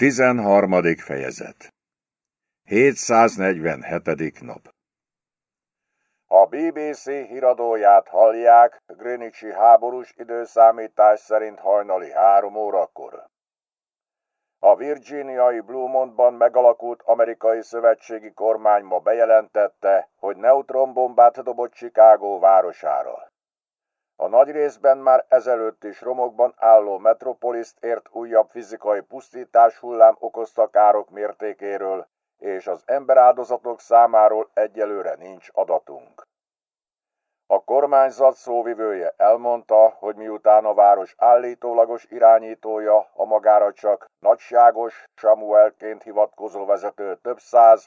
13. fejezet 747. nap A BBC híradóját hallják Greenwichi háborús időszámítás szerint hajnali három órakor. A virginiai Blumontban megalakult amerikai szövetségi kormány ma bejelentette, hogy neutronbombát dobott Chicago városára. A nagy részben már ezelőtt is romokban álló metropoliszt ért újabb fizikai pusztítás hullám okozta károk mértékéről, és az emberáldozatok számáról egyelőre nincs adatunk. A kormányzat szóvivője elmondta, hogy miután a város állítólagos irányítója a magára csak nagyságos Samuelként hivatkozó vezető több száz,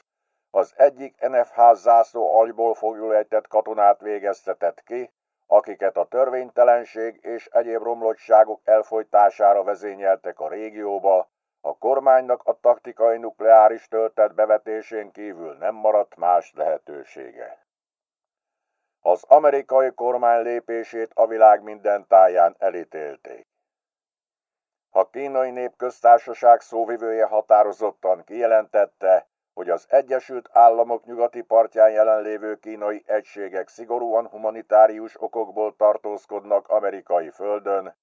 az egyik NFH zászló aljból fogjulejtett katonát végeztetett ki, akiket a törvénytelenség és egyéb romlottságok elfolytására vezényeltek a régióba, a kormánynak a taktikai nukleáris töltet bevetésén kívül nem maradt más lehetősége. Az amerikai kormány lépését a világ minden táján elítélték. A kínai népköztársaság szóvivője határozottan kijelentette, hogy az Egyesült Államok nyugati partján jelenlévő kínai egységek szigorúan humanitárius okokból tartózkodnak amerikai földön,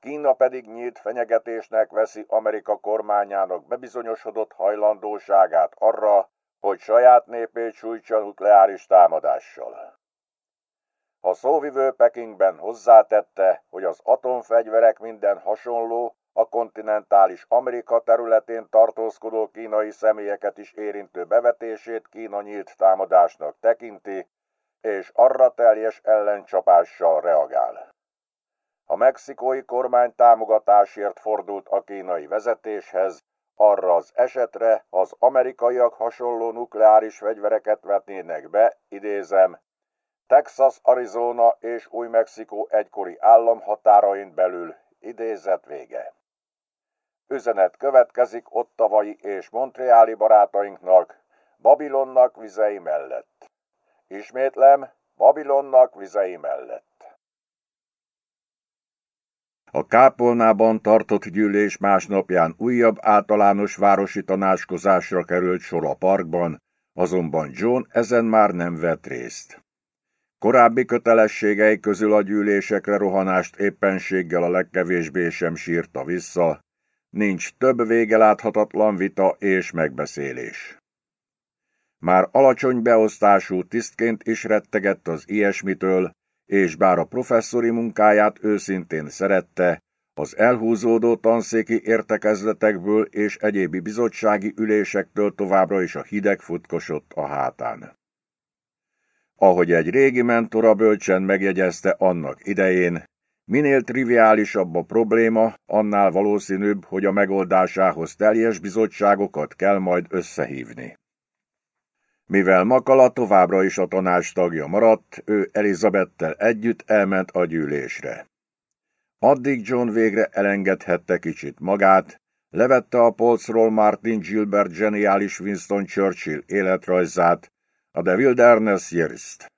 Kína pedig nyílt fenyegetésnek veszi Amerika kormányának bebizonyosodott hajlandóságát arra, hogy saját népét sújtsa nukleáris támadással. A szóvivő Pekingben hozzátette, hogy az atomfegyverek minden hasonló, a kontinentális Amerika területén tartózkodó kínai személyeket is érintő bevetését Kína nyílt támadásnak tekinti, és arra teljes ellencsapással reagál. A mexikói kormány támogatásért fordult a kínai vezetéshez, arra az esetre, az amerikaiak hasonló nukleáris fegyvereket vetnének be, idézem, Texas, Arizona és Új-Mexikó egykori államhatárain belül, idézet vége. Üzenet következik ottavai és montreáli barátainknak, Babilonnak vizei mellett. Ismétlem, Babilonnak vizei mellett. A kápolnában tartott gyűlés másnapján újabb általános városi tanácskozásra került sor a parkban, azonban John ezen már nem vett részt. Korábbi kötelességei közül a gyűlésekre rohanást éppenséggel a legkevésbé sem sírta vissza, Nincs több vége láthatatlan vita és megbeszélés. Már alacsony beosztású tisztként is rettegett az ilyesmitől, és bár a professzori munkáját őszintén szerette, az elhúzódó tanszéki értekezletekből és egyébi bizottsági ülésektől továbbra is a hideg futkosott a hátán. Ahogy egy régi mentora bölcsen megjegyezte annak idején, Minél triviálisabb a probléma, annál valószínűbb, hogy a megoldásához teljes bizottságokat kell majd összehívni. Mivel Makala továbbra is a tanács tagja maradt, ő Elizabettel együtt elment a gyűlésre. Addig John végre elengedhette kicsit magát, levette a polcról Martin Gilbert geniális Winston Churchill életrajzát, a The Wilderness Years-t.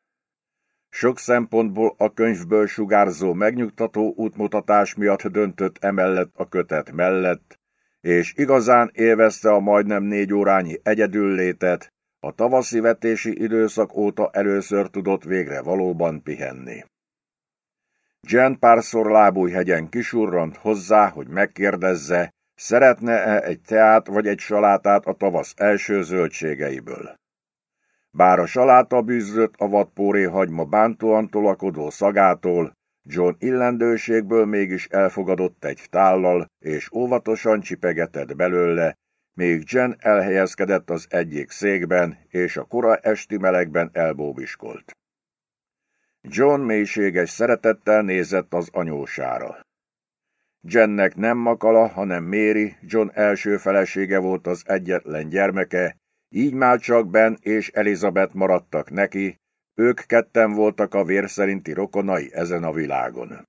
Sok szempontból a könyvből sugárzó megnyugtató útmutatás miatt döntött emellett a kötet mellett, és igazán élvezte a majdnem négy órányi egyedüllétet, a tavaszi vetési időszak óta először tudott végre valóban pihenni. Jen párszor lábújhegyen kisurrant hozzá, hogy megkérdezze, szeretne-e egy teát vagy egy salátát a tavasz első zöldségeiből. Bár a saláta bűzött a vadpóré hagyma bántóan tolakodó szagától, John illendőségből mégis elfogadott egy tállal, és óvatosan csipegetett belőle, még Jen elhelyezkedett az egyik székben, és a kora esti melegben elbóbiskolt. John mélységes szeretettel nézett az anyósára. Jennek nem Makala, hanem Méri, John első felesége volt az egyetlen gyermeke, így már csak Ben és Elizabeth maradtak neki, ők ketten voltak a vér szerinti rokonai ezen a világon.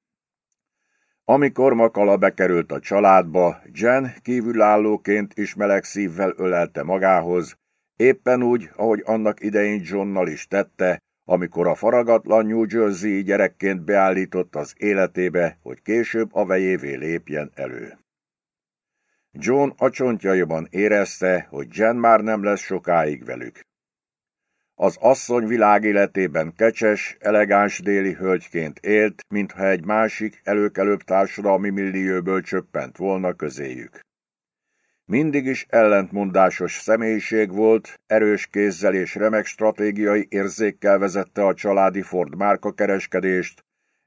Amikor Makala bekerült a családba, Jen kívülállóként is meleg szívvel ölelte magához, éppen úgy, ahogy annak idején Johnnal is tette, amikor a faragatlan New Jersey gyerekként beállított az életébe, hogy később a vejévé lépjen elő. John a csontjaiban érezte, hogy Jen már nem lesz sokáig velük. Az asszony világéletében kecses, elegáns déli hölgyként élt, mintha egy másik, előkelőbb társadalmi millióből csöppent volna közéjük. Mindig is ellentmondásos személyiség volt, erős kézzel és remek stratégiai érzékkel vezette a családi Ford márka kereskedést,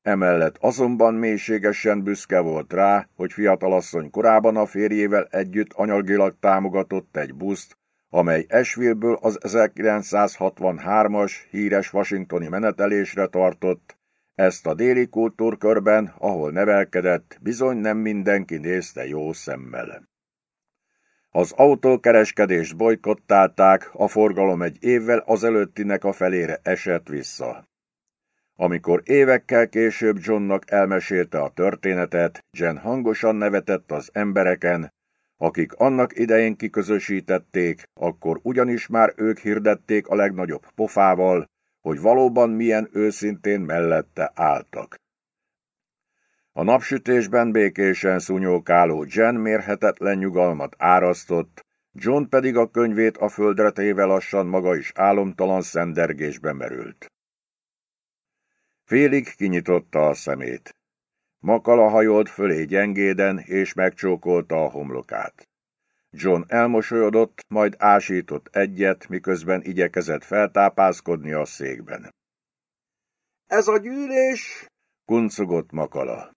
emellett azonban mélységesen büszke volt rá, hogy fiatalasszony korában a férjével együtt anyagilag támogatott egy buszt, amely Esvillből az 1963-as híres washingtoni menetelésre tartott, ezt a déli kultúrkörben, ahol nevelkedett, bizony nem mindenki nézte jó szemmel. Az autókereskedést bolykottálták, a forgalom egy évvel azelőttinek a felére esett vissza. Amikor évekkel később Johnnak elmesélte a történetet, Jen hangosan nevetett az embereken, akik annak idején kiközösítették, akkor ugyanis már ők hirdették a legnagyobb pofával, hogy valóban milyen őszintén mellette álltak. A napsütésben békésen szúnyókáló Jen mérhetetlen nyugalmat árasztott, John pedig a könyvét a földre téve lassan maga is álomtalan szendergésbe merült. Félig kinyitotta a szemét. Makala hajolt fölé gyengéden, és megcsókolta a homlokát. John elmosolyodott, majd ásított egyet, miközben igyekezett feltápászkodni a székben. Ez a gyűlés, kuncogott Makala.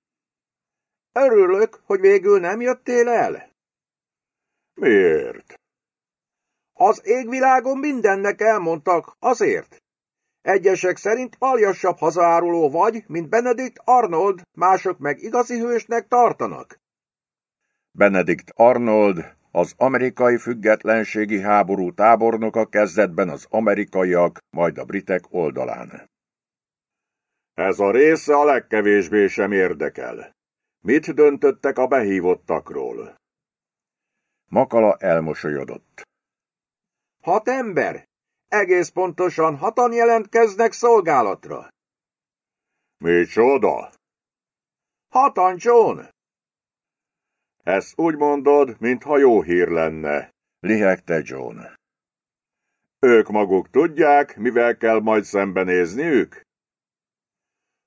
Örülök, hogy végül nem jöttél el. Miért? Az égvilágon mindennek elmondtak, azért. Egyesek szerint aljasabb hazaáruló vagy, mint Benedict Arnold, mások meg igazi hősnek tartanak. Benedict Arnold, az amerikai függetlenségi háború tábornoka kezdetben az amerikaiak, majd a britek oldalán. Ez a része a legkevésbé sem érdekel. Mit döntöttek a behívottakról? Makala elmosolyodott. Hat ember, egész pontosan hatan jelentkeznek szolgálatra. Micsoda? Hatan, John! Ezt úgy mondod, mintha jó hír lenne, lihegte John. Ők maguk tudják, mivel kell majd szembenézniük?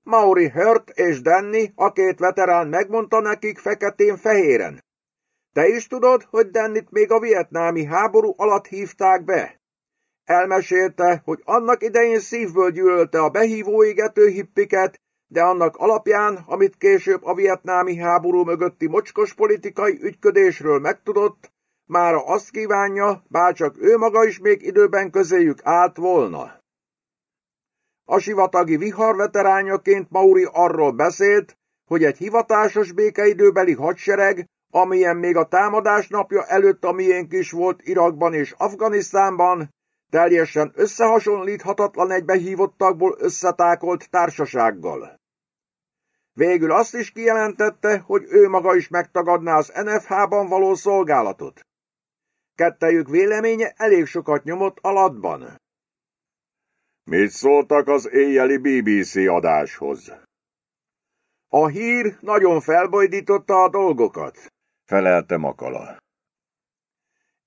Mauri Hurt és Danny, a két veterán megmondta nekik feketén-fehéren. Te is tudod, hogy Dannit még a vietnámi háború alatt hívták be? Elmesélte, hogy annak idején szívből gyűlölte a behívó égető hippiket, de annak alapján, amit később a vietnámi háború mögötti mocskos politikai ügyködésről megtudott, mára azt kívánja, bárcsak ő maga is még időben közéjük állt volna. A sivatagi vihar veterányaként Mauri arról beszélt, hogy egy hivatásos békeidőbeli hadsereg, amilyen még a támadás napja előtt a miénk is volt Irakban és Afganisztánban, teljesen összehasonlíthatatlan egy behívottakból összetákolt társasággal. Végül azt is kijelentette, hogy ő maga is megtagadná az NFH-ban való szolgálatot. Kettejük véleménye elég sokat nyomott alatban. Mit szóltak az éjjeli BBC adáshoz? A hír nagyon felbojdította a dolgokat, felelte Makala.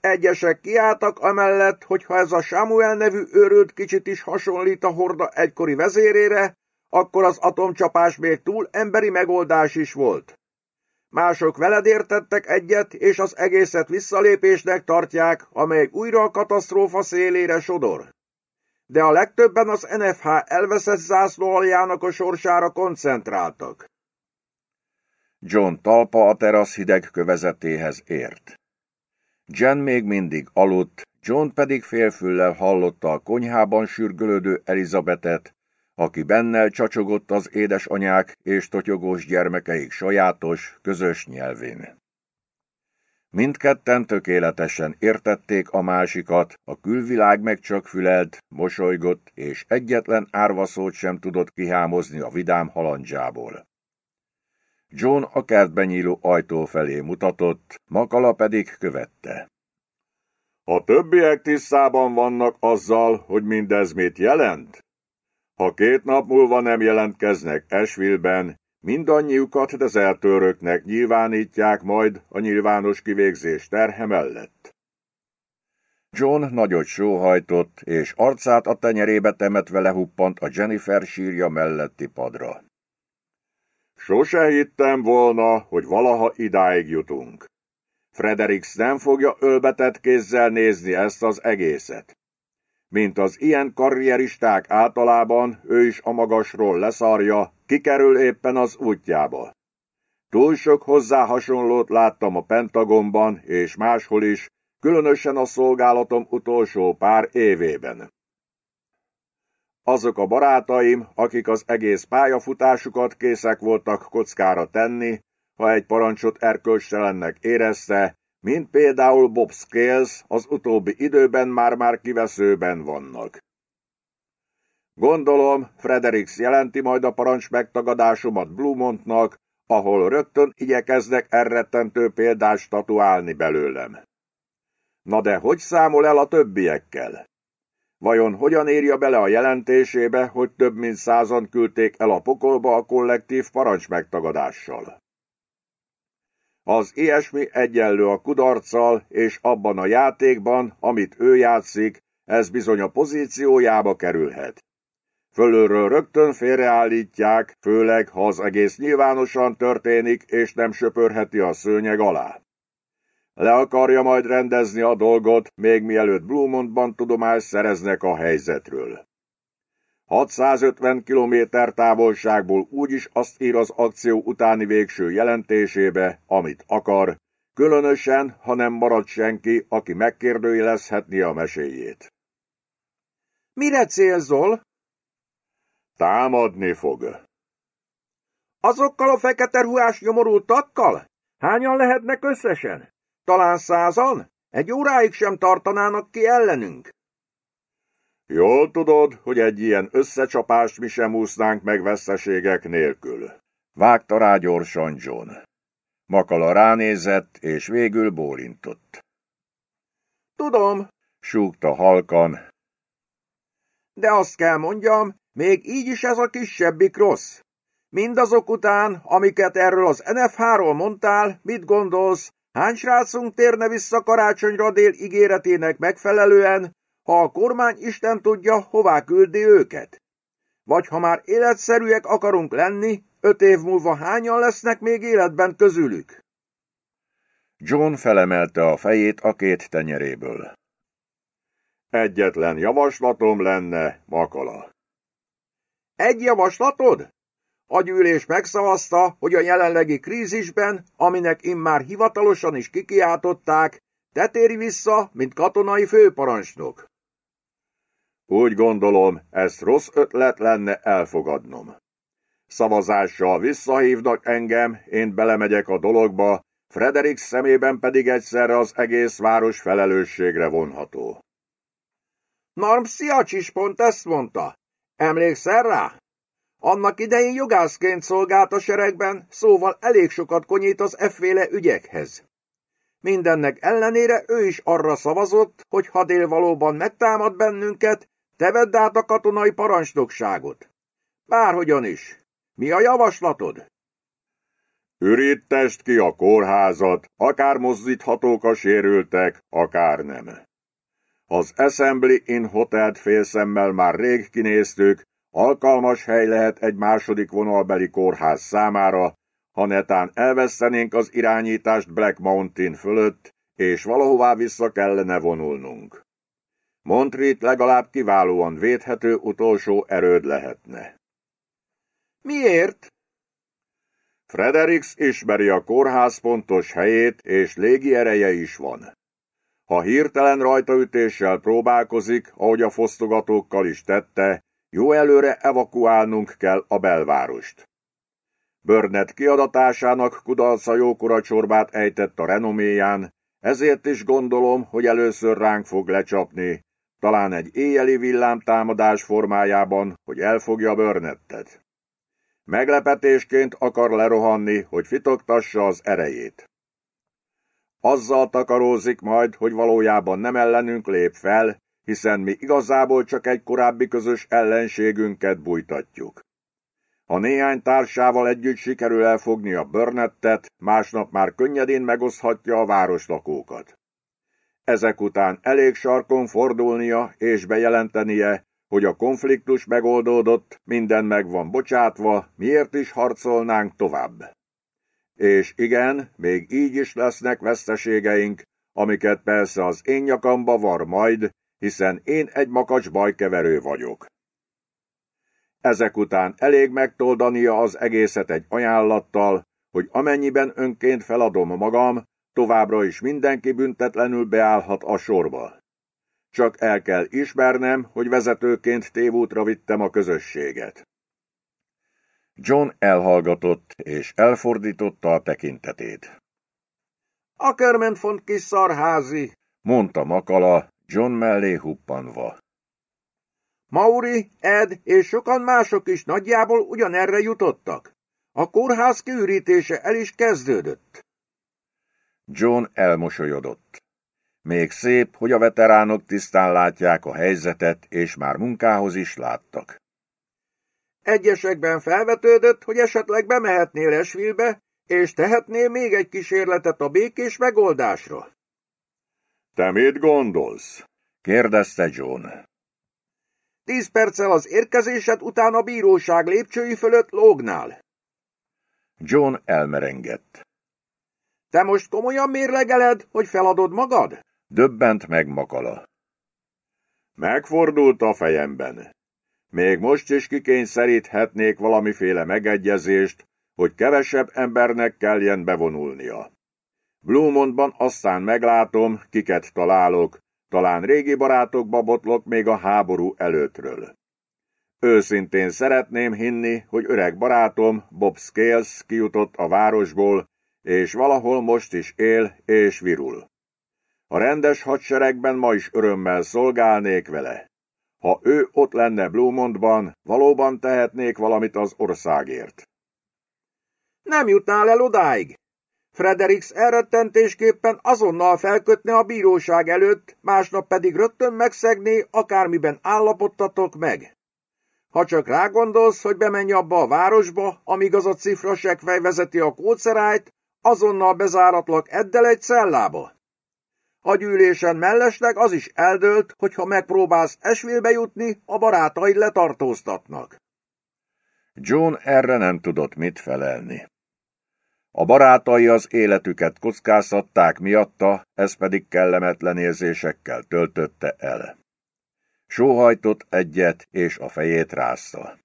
Egyesek kiálltak amellett, hogy ha ez a Samuel nevű őrült kicsit is hasonlít a horda egykori vezérére, akkor az atomcsapás még túl emberi megoldás is volt. Mások veled értettek egyet, és az egészet visszalépésnek tartják, amely újra a katasztrófa szélére sodor. De a legtöbben az NFH elveszett zászló aljának a sorsára koncentráltak. John talpa a terasz hideg kövezetéhez ért. Jen még mindig aludt, John pedig félfüllel hallotta a konyhában sürgölődő Elizabetet, aki bennel csacsogott az édesanyák és totyogós gyermekeik sajátos, közös nyelvén. Mindketten tökéletesen értették a másikat, a külvilág meg csak fülelt, mosolygott, és egyetlen árvaszót sem tudott kihámozni a vidám halandzsából. John a kertben nyíló ajtó felé mutatott, Makala pedig követte. A többiek tisztában vannak azzal, hogy mindez mit jelent? Ha két nap múlva nem jelentkeznek Esville-ben, Mindannyiukat dezertőröknek nyilvánítják majd a nyilvános kivégzés terhe mellett. John nagyot sóhajtott, és arcát a tenyerébe temetve lehuppant a Jennifer sírja melletti padra. Sose hittem volna, hogy valaha idáig jutunk. Fredericks nem fogja ölbetett kézzel nézni ezt az egészet. Mint az ilyen karrieristák általában, ő is a magasról leszarja, kikerül éppen az útjába. Túl sok hozzá hasonlót láttam a Pentagonban és máshol is, különösen a szolgálatom utolsó pár évében. Azok a barátaim, akik az egész pályafutásukat készek voltak kockára tenni, ha egy parancsot erkölcstelennek érezte, mint például Bob Scales az utóbbi időben már-már kiveszőben vannak. Gondolom, Fredericks jelenti majd a parancs megtagadásomat Blumontnak, ahol rögtön igyekeznek errettentő példást tatuálni belőlem. Na de hogy számol el a többiekkel? Vajon hogyan írja bele a jelentésébe, hogy több mint százan küldték el a pokolba a kollektív parancs megtagadással? Az ilyesmi egyenlő a kudarccal, és abban a játékban, amit ő játszik, ez bizony a pozíciójába kerülhet. Fölülről rögtön félreállítják, főleg, ha az egész nyilvánosan történik, és nem söpörheti a szőnyeg alá. Le akarja majd rendezni a dolgot, még mielőtt Blumontban tudomást szereznek a helyzetről. 650 kilométer távolságból úgyis azt ír az akció utáni végső jelentésébe, amit akar, különösen, ha nem marad senki, aki megkérdőjelezhetni a meséjét. Mire célzol? Támadni fog. Azokkal a fekete ruhás nyomorultakkal? Hányan lehetnek összesen? Talán százan? Egy óráig sem tartanának ki ellenünk. Jól tudod, hogy egy ilyen összecsapást mi sem úsznánk meg veszteségek nélkül. Vágta rá gyorsan John. Makala ránézett, és végül bólintott. Tudom, súgta halkan. De azt kell mondjam, még így is ez a kisebbik rossz. Mindazok után, amiket erről az NF-ról mondtál, mit gondolsz, hány srácunk térne vissza karácsonyra dél ígéretének megfelelően, ha a kormány Isten tudja, hová küldi őket. Vagy ha már életszerűek akarunk lenni, öt év múlva hányan lesznek még életben közülük? John felemelte a fejét a két tenyeréből. Egyetlen javaslatom lenne, Makala. Egy javaslatod? A gyűlés megszavazta, hogy a jelenlegi krízisben, aminek immár hivatalosan is kikiáltották, te téri vissza, mint katonai főparancsnok. Úgy gondolom, ezt rossz ötlet lenne elfogadnom. Szavazással visszahívnak engem, én belemegyek a dologba, Frederik szemében pedig egyszerre az egész város felelősségre vonható. Norm Sziacs is pont ezt mondta. Emlékszel rá? Annak idején jogászként szolgált a seregben, szóval elég sokat konyít az efféle ügyekhez. Mindennek ellenére ő is arra szavazott, hogy ha dél valóban megtámad bennünket, te vedd át a katonai parancsnokságot. Bárhogyan is. Mi a javaslatod? Üríttest ki a kórházat, akár mozdíthatók a sérültek, akár nem. Az Assembly in Hotelt félszemmel már rég kinéztük, alkalmas hely lehet egy második vonalbeli kórház számára, ha netán elvesztenénk az irányítást Black Mountain fölött, és valahová vissza kellene vonulnunk. Montreat legalább kiválóan védhető utolsó erőd lehetne. Miért? Fredericks ismeri a kórház pontos helyét, és légi ereje is van. Ha hirtelen rajtaütéssel próbálkozik, ahogy a fosztogatókkal is tette, jó előre evakuálnunk kell a belvárost. Burnett kiadatásának kudarca jókora csorbát ejtett a renoméján, ezért is gondolom, hogy először ránk fog lecsapni, talán egy éjjeli villámtámadás formájában, hogy elfogja Burnettet. Meglepetésként akar lerohanni, hogy fitogtassa az erejét. Azzal takarózik majd, hogy valójában nem ellenünk lép fel, hiszen mi igazából csak egy korábbi közös ellenségünket bújtatjuk. Ha néhány társával együtt sikerül elfogni a Burnettet, másnap már könnyedén megoszthatja a városlakókat. Ezek után elég sarkon fordulnia és bejelentenie, hogy a konfliktus megoldódott, minden meg van bocsátva, miért is harcolnánk tovább. És igen, még így is lesznek veszteségeink, amiket persze az én nyakamba var majd, hiszen én egy makacs bajkeverő vagyok. Ezek után elég megtoldania az egészet egy ajánlattal, hogy amennyiben önként feladom magam, továbbra is mindenki büntetlenül beállhat a sorba. Csak el kell ismernem, hogy vezetőként tévútra vittem a közösséget. John elhallgatott, és elfordította a tekintetét. Ackerman font kis szarházi, mondta Makala, John mellé huppanva. Mauri, Ed és sokan mások is nagyjából ugyanerre jutottak. A kórház kiürítése el is kezdődött. John elmosolyodott. Még szép, hogy a veteránok tisztán látják a helyzetet, és már munkához is láttak. Egyesekben felvetődött, hogy esetleg bemehetnél Esvilbe, és tehetnél még egy kísérletet a békés megoldásra. Te mit gondolsz? kérdezte John. Tíz perccel az érkezésed után a bíróság lépcsői fölött lógnál. John elmerengett. Te most komolyan mérlegeled, hogy feladod magad? Döbbent meg Makala. Megfordult a fejemben. Még most is kikényszeríthetnék valamiféle megegyezést, hogy kevesebb embernek kelljen bevonulnia. Blumondban aztán meglátom, kiket találok, talán régi barátokba botlok még a háború előttről. Őszintén szeretném hinni, hogy öreg barátom, Bob Scales kijutott a városból, és valahol most is él és virul. A rendes hadseregben ma is örömmel szolgálnék vele. Ha ő ott lenne Blumondban, valóban tehetnék valamit az országért. Nem jutnál el odáig. Fredericks elrettentésképpen azonnal felkötne a bíróság előtt, másnap pedig rögtön megszegné, akármiben állapottatok meg. Ha csak rágondolsz, hogy bemenj abba a városba, amíg az a cifra sekvej vezeti a kócerájt, azonnal bezáratlak eddel egy cellába. A gyűlésen mellesleg az is eldőlt, hogy ha megpróbálsz esvélbe jutni, a barátaid letartóztatnak. John erre nem tudott mit felelni. A barátai az életüket kockáztatták miatta, ez pedig kellemetlen érzésekkel töltötte el. Sóhajtott egyet, és a fejét rázta.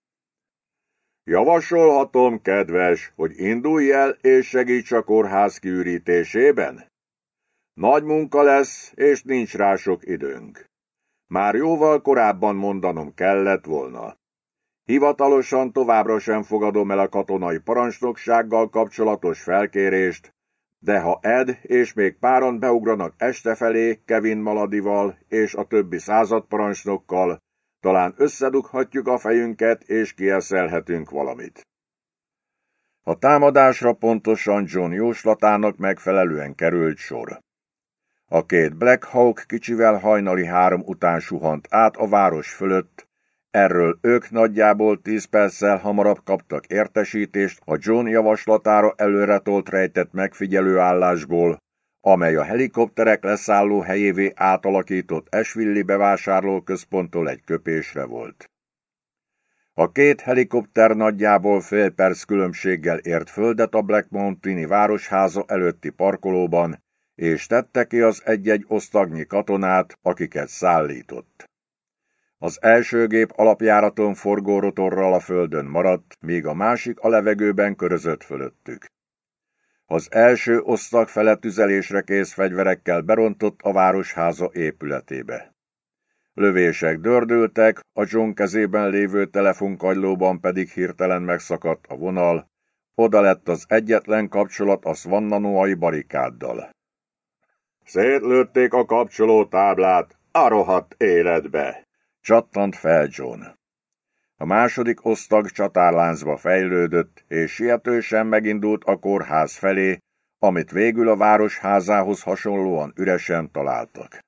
Javasolhatom, kedves, hogy indulj el és segíts a kórház kiürítésében? Nagy munka lesz, és nincs rá sok időnk. Már jóval korábban mondanom kellett volna. Hivatalosan továbbra sem fogadom el a katonai parancsnoksággal kapcsolatos felkérést, de ha Ed és még páran beugranak este felé Kevin Maladival és a többi századparancsnokkal, talán összedughatjuk a fejünket és kieszelhetünk valamit. A támadásra pontosan John jóslatának megfelelően került sor. A két Black Hawk kicsivel hajnali három után suhant át a város fölött, Erről ők nagyjából tíz perccel hamarabb kaptak értesítést a John javaslatára előretolt rejtett megfigyelőállásból, amely a helikopterek leszálló helyévé átalakított Esvilli bevásárlóközponttól egy köpésre volt. A két helikopter nagyjából fél perc különbséggel ért földet a Black Mountaini városháza előtti parkolóban, és tette ki az egy-egy osztagnyi katonát, akiket szállított. Az első gép alapjáraton forgó rotorral a földön maradt, míg a másik a levegőben körözött fölöttük. Az első osztag fele tüzelésre kész fegyverekkel berontott a városháza épületébe. Lövések dördültek, a John kezében lévő telefonkagylóban pedig hirtelen megszakadt a vonal, oda lett az egyetlen kapcsolat a Svannanoai barikáddal. Szétlőtték a kapcsoló táblát, a rohadt életbe! Csattant fel John. A második osztag csatárláncba fejlődött, és sietősen megindult a kórház felé, amit végül a városházához hasonlóan üresen találtak.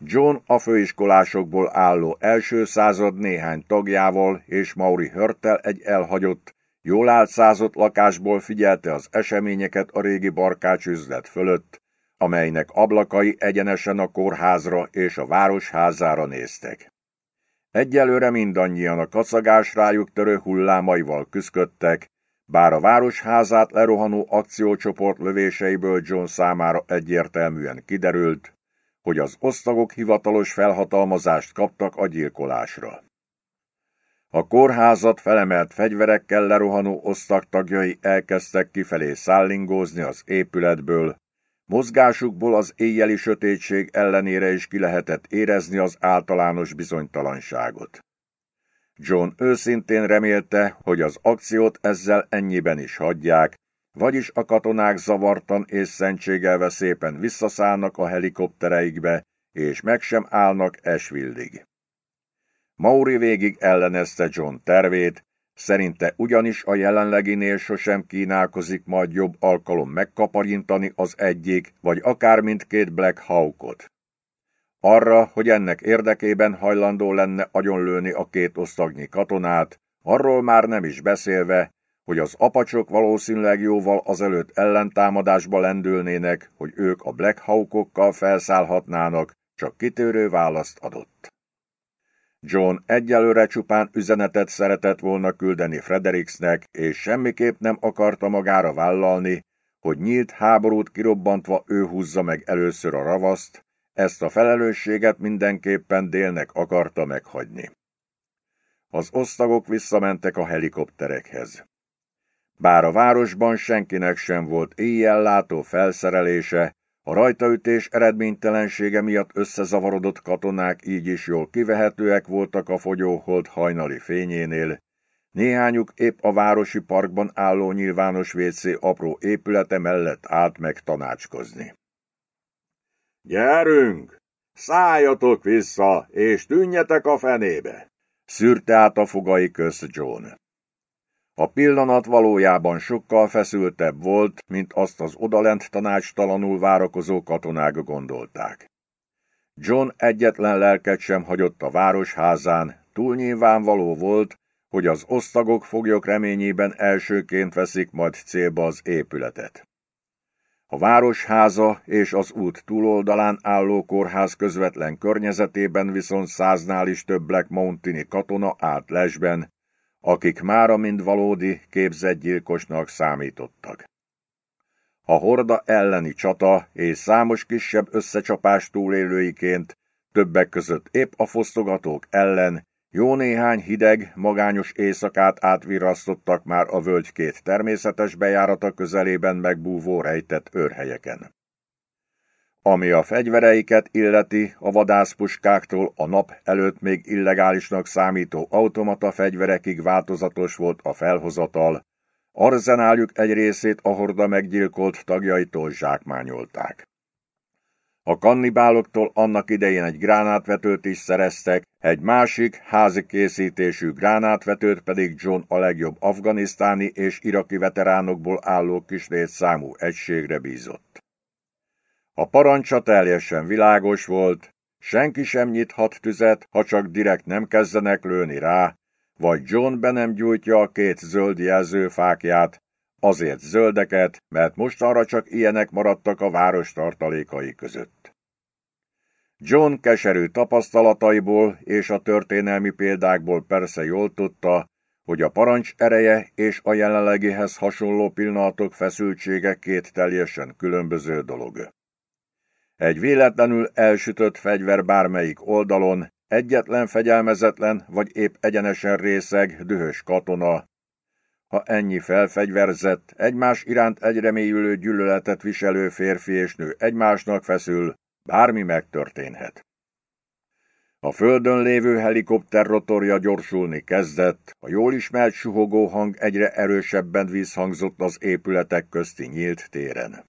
John a főiskolásokból álló első század néhány tagjával és Mauri Hörtel egy elhagyott, jól álcázott lakásból figyelte az eseményeket a régi barkácsüzlet fölött, amelynek ablakai egyenesen a kórházra és a városházára néztek. Egyelőre mindannyian a kacagás rájuk törő hullámaival küzdöttek, bár a városházát lerohanó akciócsoport lövéseiből John számára egyértelműen kiderült, hogy az osztagok hivatalos felhatalmazást kaptak a gyilkolásra. A kórházat felemelt fegyverekkel lerohanó osztag tagjai elkezdtek kifelé szállingózni az épületből, Mozgásukból az éjjeli sötétség ellenére is ki lehetett érezni az általános bizonytalanságot. John őszintén remélte, hogy az akciót ezzel ennyiben is hagyják, vagyis a katonák zavartan és szentségelve szépen visszaszállnak a helikoptereikbe, és meg sem állnak Esvildig. Mauri végig ellenezte John tervét, Szerinte ugyanis a jelenleginél sosem kínálkozik majd jobb alkalom megkaparintani az egyik, vagy akár mindkét Black Hawkot. Arra, hogy ennek érdekében hajlandó lenne agyonlőni a két osztagnyi katonát, arról már nem is beszélve, hogy az apacsok valószínűleg jóval azelőtt ellentámadásba lendülnének, hogy ők a Black Hawkokkal felszállhatnának, csak kitörő választ adott. John egyelőre csupán üzenetet szeretett volna küldeni Fredericksnek, és semmiképp nem akarta magára vállalni, hogy nyílt háborút kirobbantva ő húzza meg először a ravaszt, ezt a felelősséget mindenképpen délnek akarta meghagyni. Az osztagok visszamentek a helikopterekhez. Bár a városban senkinek sem volt éjjellátó felszerelése, a rajtaütés eredménytelensége miatt összezavarodott katonák így is jól kivehetőek voltak a fogyóhold hajnali fényénél, néhányuk épp a városi parkban álló nyilvános WC apró épülete mellett állt meg tanácskozni. Gyerünk! Szálljatok vissza, és tűnjetek a fenébe! szűrte át a fogai közt John. A pillanat valójában sokkal feszültebb volt, mint azt az odalent tanácstalanul várakozó katonák gondolták. John egyetlen lelket sem hagyott a városházán, túl nyilvánvaló volt, hogy az osztagok foglyok reményében elsőként veszik majd célba az épületet. A városháza és az út túloldalán álló kórház közvetlen környezetében viszont száznál is több Black Mountaini katona állt lesben, akik mára mind valódi képzett gyilkosnak számítottak. A horda elleni csata és számos kisebb összecsapás túlélőiként, többek között épp a fosztogatók ellen, jó néhány hideg, magányos éjszakát átvirrasztottak már a völgy két természetes bejárata közelében megbúvó rejtett őrhelyeken. Ami a fegyvereiket illeti, a vadászpuskáktól a nap előtt még illegálisnak számító automata fegyverekig változatos volt a felhozatal, arzenáljuk egy részét a horda meggyilkolt tagjaitól zsákmányolták. A kannibáloktól annak idején egy gránátvetőt is szereztek, egy másik, házi készítésű gránátvetőt pedig John a legjobb afganisztáni és iraki veteránokból álló kis számú egységre bízott. A parancsa teljesen világos volt, senki sem nyithat tüzet, ha csak direkt nem kezdenek lőni rá, vagy John be nem gyújtja a két zöld jelzőfákját, azért zöldeket, mert mostanra csak ilyenek maradtak a város tartalékai között. John keserű tapasztalataiból és a történelmi példákból persze jól tudta, hogy a parancs ereje és a jelenlegihez hasonló pillanatok feszültsége két teljesen különböző dolog. Egy véletlenül elsütött fegyver bármelyik oldalon, egyetlen fegyelmezetlen vagy épp egyenesen részeg, dühös katona. Ha ennyi felfegyverzett, egymás iránt egyre mélyülő gyűlöletet viselő férfi és nő egymásnak feszül, bármi megtörténhet. A földön lévő helikopter rotorja gyorsulni kezdett, a jól ismert suhogó hang egyre erősebben visszhangzott az épületek közti nyílt téren.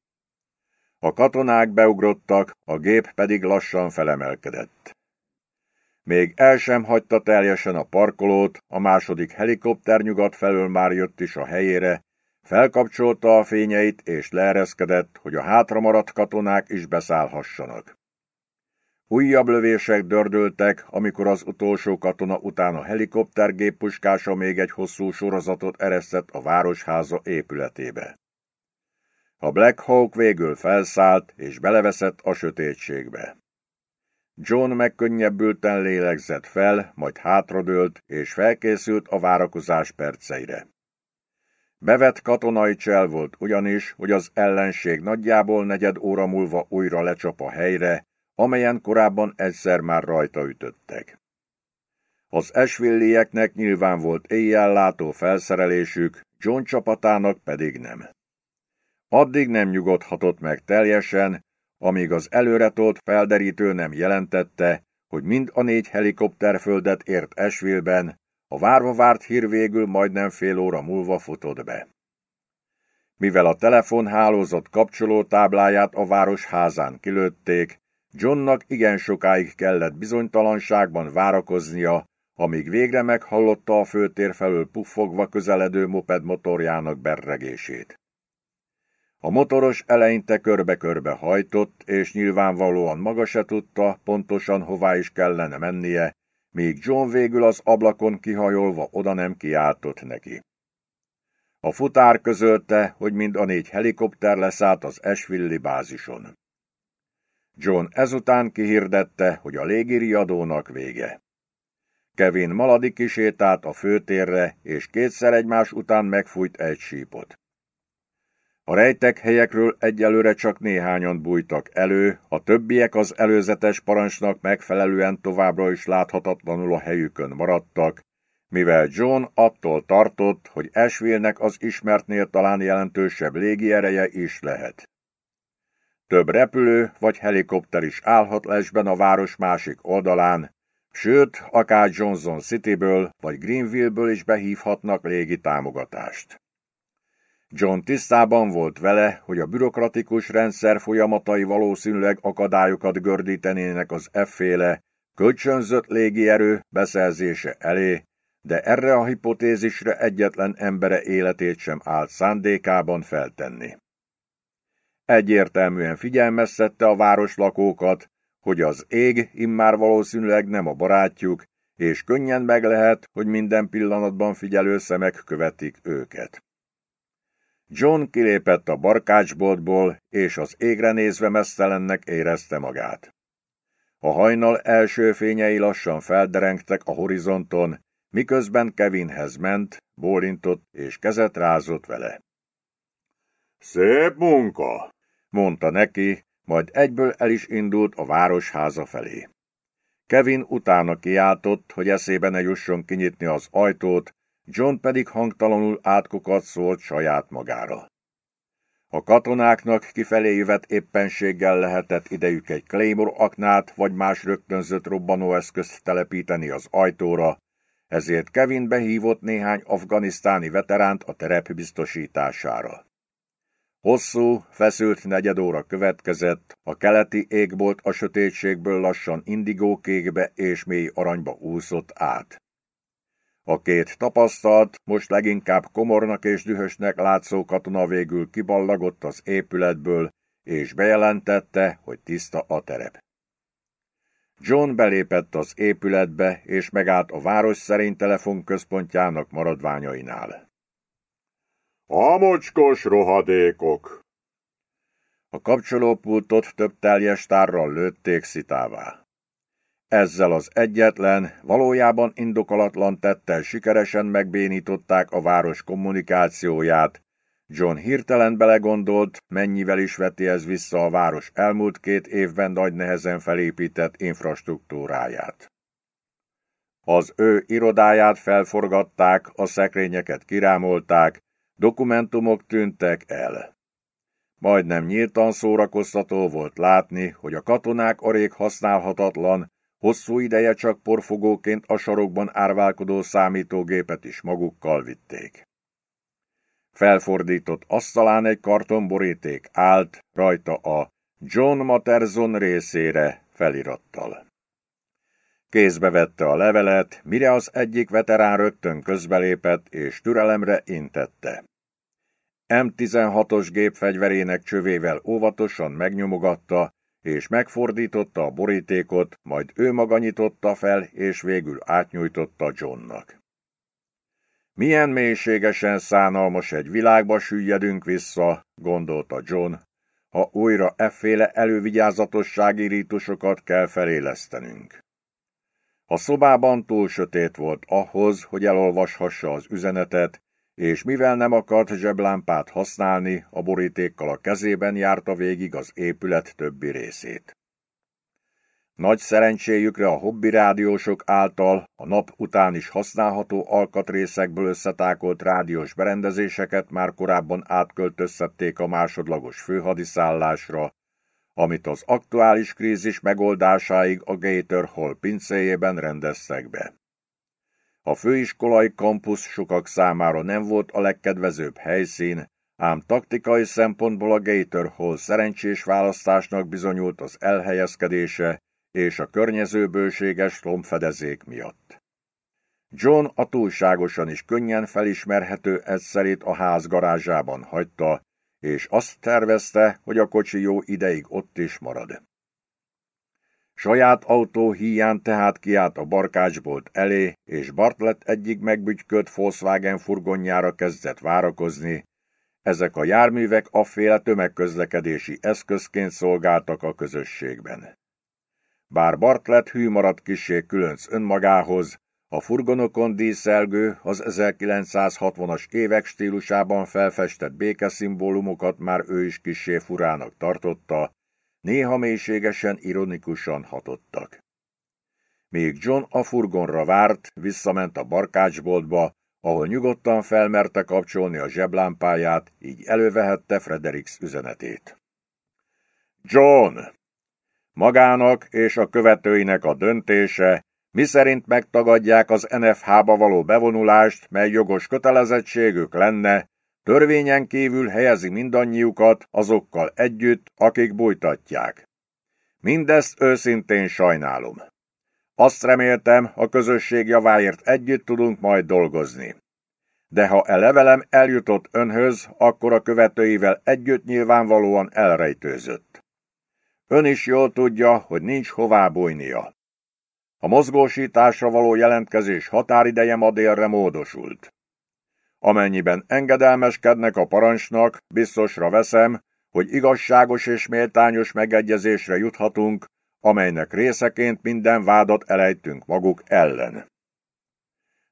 A katonák beugrottak, a gép pedig lassan felemelkedett. Még el sem hagyta teljesen a parkolót, a második helikopter nyugat felől már jött is a helyére, felkapcsolta a fényeit és leereszkedett, hogy a hátramaradt katonák is beszállhassanak. Újabb lövések dördültek, amikor az utolsó katona után a helikoptergép puskása még egy hosszú sorozatot eresztett a városháza épületébe. A Black Hawk végül felszállt és beleveszett a sötétségbe. John megkönnyebbülten lélegzett fel, majd hátradőlt, és felkészült a várakozás perceire. Bevett katonai csel volt ugyanis, hogy az ellenség nagyjából negyed óra múlva újra lecsap a helyre, amelyen korábban egyszer már rajta ütöttek. Az esvillieknek nyilván volt éjjellátó felszerelésük, John csapatának pedig nem. Addig nem nyugodhatott meg teljesen, amíg az előretolt felderítő nem jelentette, hogy mind a négy helikopter földet ért Esville-ben, a várva várt hír végül majdnem fél óra múlva futott be. Mivel a telefonhálózat kapcsolótábláját a város házán kilőtték, Johnnak igen sokáig kellett bizonytalanságban várakoznia, amíg végre meghallotta a főtér felől puffogva közeledő moped motorjának berregését. A motoros eleinte körbe-körbe hajtott, és nyilvánvalóan maga se tudta pontosan hová is kellene mennie, míg John végül az ablakon kihajolva oda nem kiáltott neki. A futár közölte, hogy mind a négy helikopter leszállt az Esvilli bázison. John ezután kihirdette, hogy a légiriadónak vége. Kevin maladi kisétált a főtérre, és kétszer egymás után megfújt egy sípot. A rejtek helyekről egyelőre csak néhányan bújtak elő, a többiek az előzetes parancsnak megfelelően továbbra is láthatatlanul a helyükön maradtak, mivel John attól tartott, hogy Ashville-nek az ismertnél talán jelentősebb légiereje is lehet. Több repülő vagy helikopter is állhat lesben a város másik oldalán, sőt, akár Johnson Cityből vagy Greenville-ből is behívhatnak légi támogatást. John tisztában volt vele, hogy a bürokratikus rendszer folyamatai valószínűleg akadályokat gördítenének az efféle, kölcsönzött légierő beszerzése elé, de erre a hipotézisre egyetlen embere életét sem állt szándékában feltenni. Egyértelműen figyelmeztette a városlakókat, hogy az ég immár valószínűleg nem a barátjuk, és könnyen meg lehet, hogy minden pillanatban figyelő szemek követik őket. John kilépett a barkácsboltból, és az égre nézve mesztelennek érezte magát. A hajnal első fényei lassan felderengtek a horizonton, miközben Kevinhez ment, bólintott és kezet rázott vele. Szép munka, mondta neki, majd egyből el is indult a városháza felé. Kevin utána kiáltott, hogy eszébe ne jusson kinyitni az ajtót, John pedig hangtalanul átkokat szólt saját magára. A katonáknak kifelé jövet éppenséggel lehetett idejük egy Claymore aknát vagy más rögtönzött robbanóeszközt telepíteni az ajtóra, ezért Kevin behívott néhány afganisztáni veteránt a terep biztosítására. Hosszú, feszült negyedóra következett, a keleti égbolt a sötétségből lassan indigókékbe és mély aranyba úszott át. A két tapasztalt, most leginkább komornak és dühösnek látszó katona végül kiballagott az épületből, és bejelentette, hogy tiszta a terep. John belépett az épületbe, és megállt a város szerint telefonközpontjának maradványainál. A mocskos rohadékok! A kapcsolópultot több teljes tárral lőtték szitává. Ezzel az egyetlen, valójában indokolatlan tettel sikeresen megbénították a város kommunikációját. John hirtelen belegondolt, mennyivel is veti ez vissza a város elmúlt két évben nagy nehezen felépített infrastruktúráját. Az ő irodáját felforgatták, a szekrényeket kirámolták, dokumentumok tűntek el. Majdnem nyíltan szórakoztató volt látni, hogy a katonák arék használhatatlan, Hosszú ideje csak porfogóként a sarokban árválkodó számítógépet is magukkal vitték. Felfordított asztalán egy kartonboríték állt, rajta a John Materson részére felirattal. Kézbe vette a levelet, mire az egyik veterán rögtön közbelépett és türelemre intette. M16-os gépfegyverének csövével óvatosan megnyomogatta, és megfordította a borítékot, majd ő maga nyitotta fel, és végül átnyújtotta Johnnak. Milyen mélységesen szánalmas egy világba süllyedünk vissza, gondolta John, ha újra efféle elővigyázatossági rítusokat kell felélesztenünk. A szobában túl sötét volt ahhoz, hogy elolvashassa az üzenetet, és mivel nem akart zseblámpát használni, a borítékkal a kezében járta végig az épület többi részét. Nagy szerencséjükre a hobbi rádiósok által a nap után is használható alkatrészekből összetákolt rádiós berendezéseket már korábban átköltöztették a másodlagos főhadiszállásra, amit az aktuális krízis megoldásáig a Gator Hall pincéjében rendeztek be. A főiskolai kampusz sokak számára nem volt a legkedvezőbb helyszín, ám taktikai szempontból a Gator Hall szerencsés választásnak bizonyult az elhelyezkedése és a környező bőséges lombfedezék miatt. John a túlságosan is könnyen felismerhető egyszerét a ház garázsában hagyta, és azt tervezte, hogy a kocsi jó ideig ott is marad. Saját autó híján tehát kiállt a barkácsbolt elé, és Bartlett egyik megbügykött Volkswagen furgonjára kezdett várakozni. Ezek a járművek afféle tömegközlekedési eszközként szolgáltak a közösségben. Bár Bartlett hű maradt kisé különc önmagához, a furgonokon díszelgő, az 1960-as évek stílusában felfestett békeszimbólumokat már ő is kisé furának tartotta, néha mélységesen ironikusan hatottak. Míg John a furgonra várt, visszament a barkácsboltba, ahol nyugodtan felmerte kapcsolni a zseblámpáját, így elővehette Fredericks üzenetét. John! Magának és a követőinek a döntése, miszerint megtagadják az NFH-ba való bevonulást, mely jogos kötelezettségük lenne, törvényen kívül helyezi mindannyiukat azokkal együtt, akik bújtatják. Mindezt őszintén sajnálom. Azt reméltem, a közösség javáért együtt tudunk majd dolgozni. De ha e levelem eljutott önhöz, akkor a követőivel együtt nyilvánvalóan elrejtőzött. Ön is jól tudja, hogy nincs hová bújnia. A mozgósításra való jelentkezés határideje ma délre módosult. Amennyiben engedelmeskednek a parancsnak, biztosra veszem, hogy igazságos és méltányos megegyezésre juthatunk, amelynek részeként minden vádat elejtünk maguk ellen.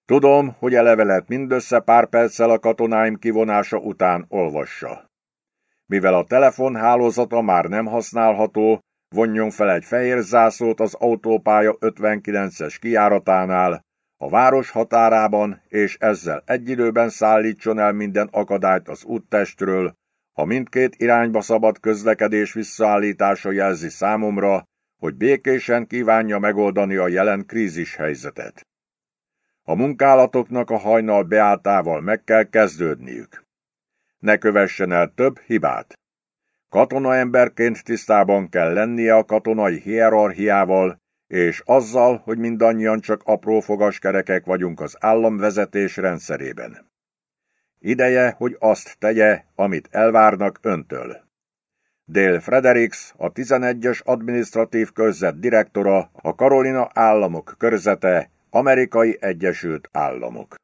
Tudom, hogy a levelet mindössze pár perccel a katonáim kivonása után olvassa. Mivel a telefonhálózata már nem használható, vonjon fel egy fehér zászlót az autópálya 59-es kiáratánál, a város határában, és ezzel egy időben szállítson el minden akadályt az úttestről, ha mindkét irányba szabad közlekedés visszaállítása jelzi számomra, hogy békésen kívánja megoldani a jelen krízis helyzetet. A munkálatoknak a hajnal beáltával meg kell kezdődniük. Ne kövessen el több hibát. Katonaemberként tisztában kell lennie a katonai hierarchiával, és azzal, hogy mindannyian csak apró fogaskerekek vagyunk az államvezetés rendszerében. Ideje, hogy azt tegye, amit elvárnak öntől. Dale Fredericks, a 11-es adminisztratív körzet direktora, a Karolina államok körzete, Amerikai Egyesült Államok.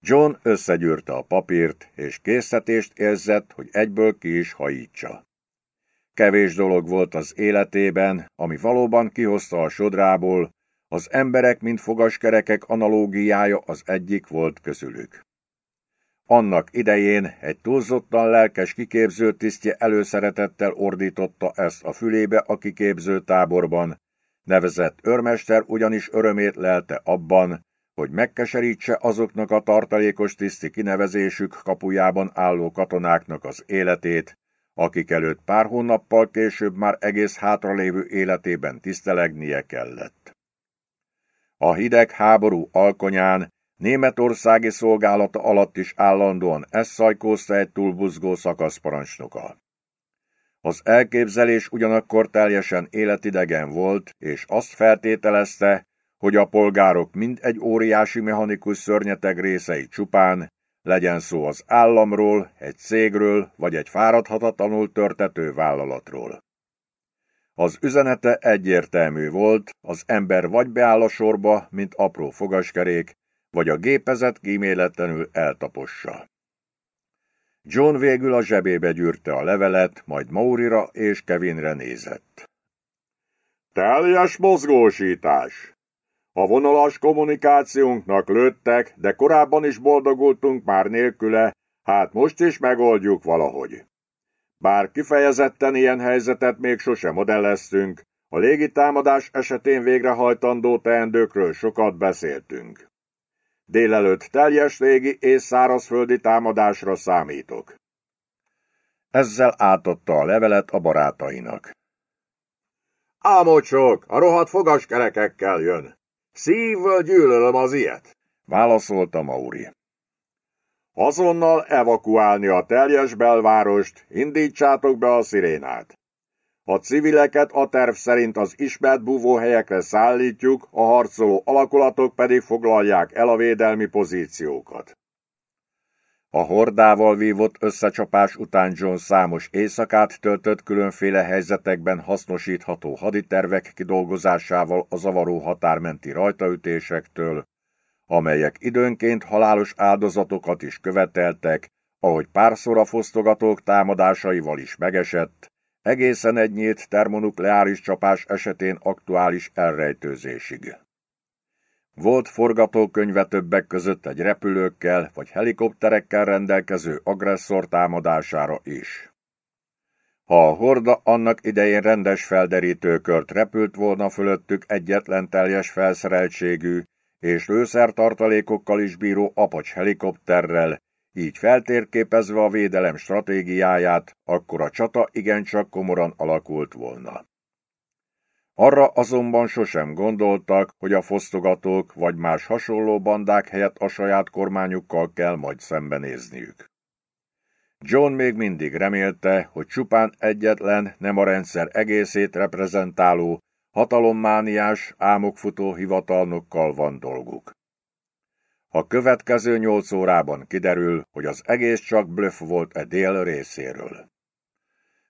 John összegyűrte a papírt, és készítést érzett, hogy egyből ki is hajítsa. Kevés dolog volt az életében, ami valóban kihozta a sodrából, az emberek, mint fogaskerekek analógiája az egyik volt közülük. Annak idején egy túlzottan lelkes kiképző tisztje előszeretettel ordította ezt a fülébe a kiképző táborban, nevezett őrmester ugyanis örömét lelte abban, hogy megkeserítse azoknak a tartalékos tiszti kinevezésük kapujában álló katonáknak az életét, akik előtt pár hónappal később már egész hátralévő életében tisztelegnie kellett. A hideg háború alkonyán Németországi szolgálata alatt is állandóan ezt szajkózta egy túlbuzgó szakaszparancsnoka. Az elképzelés ugyanakkor teljesen életidegen volt, és azt feltételezte, hogy a polgárok mind egy óriási mechanikus szörnyeteg részei csupán, legyen szó az államról, egy cégről vagy egy fáradhatatlanul törtető vállalatról. Az üzenete egyértelmű volt, az ember vagy beáll a sorba, mint apró fogaskerék, vagy a gépezet kíméletlenül eltapossa. John végül a zsebébe gyűrte a levelet, majd Maurira és Kevinre nézett. Teljes mozgósítás! A vonalas kommunikációnknak lőttek, de korábban is boldogultunk már nélküle, hát most is megoldjuk valahogy. Bár kifejezetten ilyen helyzetet még sosem modelleztünk, a légitámadás esetén végrehajtandó teendőkről sokat beszéltünk. Délelőtt teljes régi és szárazföldi támadásra számítok. Ezzel átadta a levelet a barátainak. Ámocsok, a rohadt fogaskerekekkel jön. Szívvel gyűlölöm az ilyet, válaszolta Mauri. Azonnal evakuálni a teljes belvárost, indítsátok be a szirénát. A civileket a terv szerint az ismert búvóhelyekre szállítjuk, a harcoló alakulatok pedig foglalják el a védelmi pozíciókat. A hordával vívott összecsapás után John számos éjszakát töltött különféle helyzetekben hasznosítható haditervek kidolgozásával a zavaró határmenti rajtaütésektől, amelyek időnként halálos áldozatokat is követeltek, ahogy párszor a fosztogatók támadásaival is megesett, egészen egy nyílt termonukleáris csapás esetén aktuális elrejtőzésig. Volt forgatókönyve többek között egy repülőkkel vagy helikopterekkel rendelkező agresszor támadására is. Ha a horda annak idején rendes felderítőkört repült volna fölöttük egyetlen teljes felszereltségű és lőszertartalékokkal is bíró apacs helikopterrel, így feltérképezve a védelem stratégiáját, akkor a csata igencsak komoran alakult volna. Arra azonban sosem gondoltak, hogy a fosztogatók vagy más hasonló bandák helyett a saját kormányukkal kell majd szembenézniük. John még mindig remélte, hogy csupán egyetlen, nem a rendszer egészét reprezentáló, hatalommániás, álmokfutó hivatalnokkal van dolguk. A következő nyolc órában kiderül, hogy az egész csak blöff volt e dél részéről.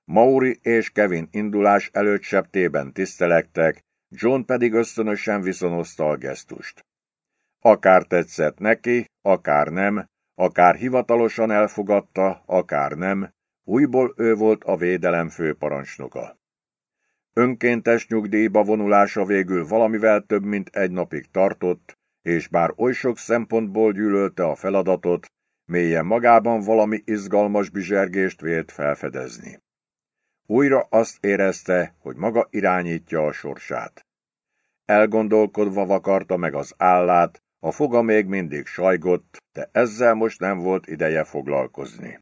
Mauri és Kevin indulás előtt septében tisztelektek, John pedig ösztönösen viszonozta a gesztust. Akár tetszett neki, akár nem, akár hivatalosan elfogadta, akár nem, újból ő volt a védelem főparancsnoka. Önkéntes nyugdíjba vonulása végül valamivel több mint egy napig tartott, és bár oly sok szempontból gyűlölte a feladatot, mélyen magában valami izgalmas bizsergést vélt felfedezni. Újra azt érezte, hogy maga irányítja a sorsát. Elgondolkodva vakarta meg az állát, a foga még mindig sajgott, de ezzel most nem volt ideje foglalkozni.